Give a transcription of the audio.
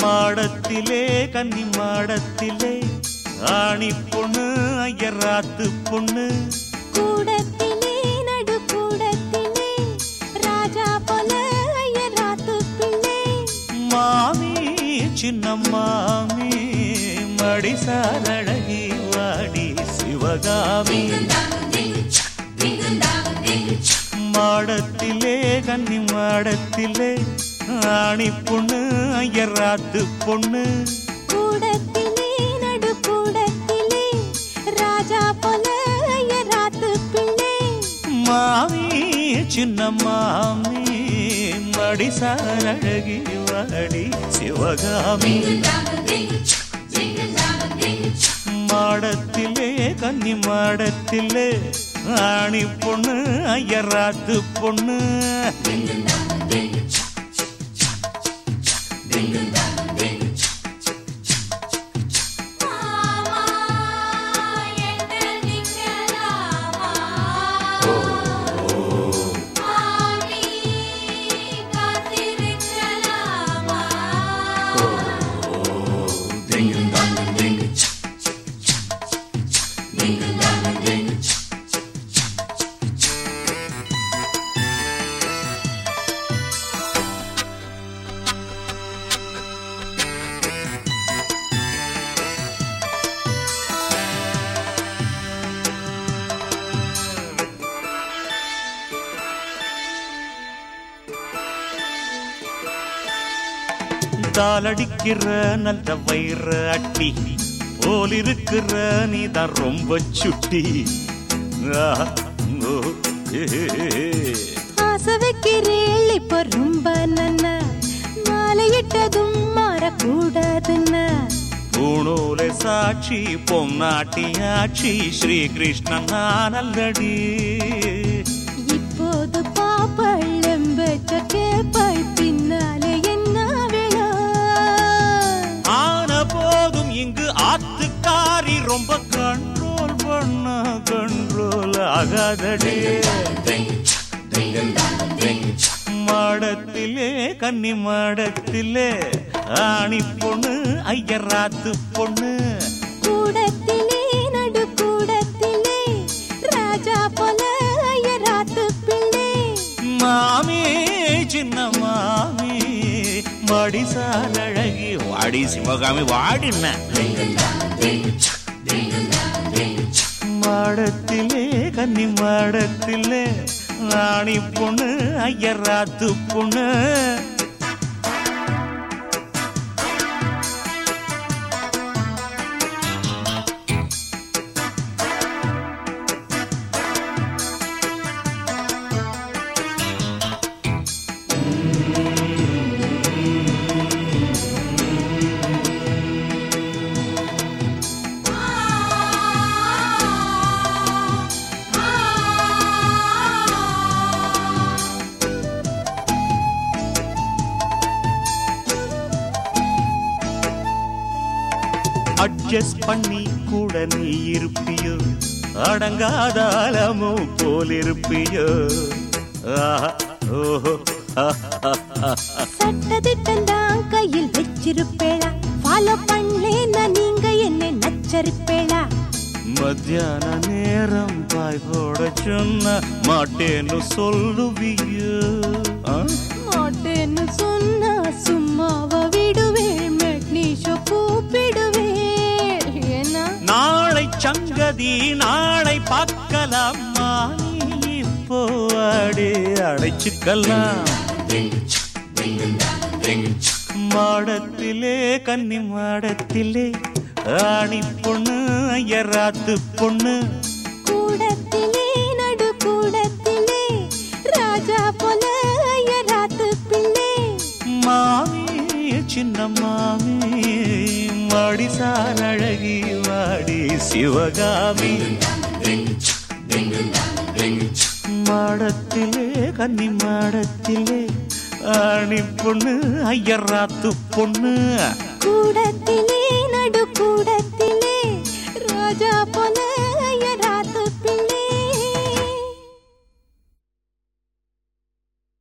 மாடத்திலே கன்னி மாடத்திலே ஆணி பொண்ணு ஐயராத்து பொண்ணு. கூடத்திலே நடு கூடத்திலே ராஜா போல ஐயராத்து பிள்ளை மாமி சின்ன மாமி மடிசாரழகி வாடி சிவகாமி. மாடத்திலே கன்னி மாடத்திலே ஆணி பொண்ணு ஐயராத்து பொண்ணு. சின்னம்மாமி மாமி மடிசாரழகி வாடி சிவகாமி மாடத்திலே கன்னி மாடத்திலே ஆணி பொண்ணு ஐயராத்து பொண்ணு Ding dong. தாளடிக்கிற நல்ல வயிற அட்டி. போல் இருக்கிற நீதான் ரொம்ப சுட்டி. ஆசை வைக்கிறேள் இப்போ ரொம்ப நன்ன. மாலையிட்டதும் மாறக்கூடாதுன்னா. பூணூலை சாட்சி பொன்னாட்டியாட்சி ஸ்ரீகிருஷ்ணன் நல்லடி இப்போது ஆகாதடி. மாடத்திலே கன்னி மாடத்திலே ஆணி பொண்ணு ஐயராத்து பொண்ணு. கூடத்திலே நடு கூடத்திலே ராஜா போல ஐயராத்து பிள்ளை. மாமி சின்ன மாமி மடிசால் அழகி வாடி சிவகாமி வாடின. மாடத்திலே கன்னி ராணி பொண்ணு ஐயராத்து பொண்ணு. அட்ஜஸ்ட் பண்ணி கூட நீ இருப்பியோ? அடங்காத அலமும் போல் இருப்பியோ? ஓஹோ ஆஹா. சட்டதிட்டம் தான் கையில் வச்சிருப்பேளா? ஃபாலோ பண்ணலேன்னா நீங்க என்ன நச்சரிப்பேளா? மத்தியான நேரம் பாய் போட சொன்ன மாட்டேன்னு சொல்லுவியோ? மாட்டேன்னு சொன்னா சும்மாவா கூப்பிடுவேள் ஏன்னா நாளை சங்கதி நாளை பார்க்கலாமா. இப்போ அடி அடைச்சுக்கலாம். மாடத்திலே கன்னி மாடத்திலே ஆணி பொண்ணு ஐயராத்து பொண்ணு. கூடத்திலே நடு கூடத்திலே ராஜா போல ஐயராத்து பிள்ளை மாமி சின்னம்மாமி மாமி மடிசால் அழகி வா சிவகாமி. மாடத்திலே கன்னி மாடத்திலே ஆணி பொண்ணு ஐயராத்து பொண்ணு. கூட